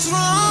what's wrong.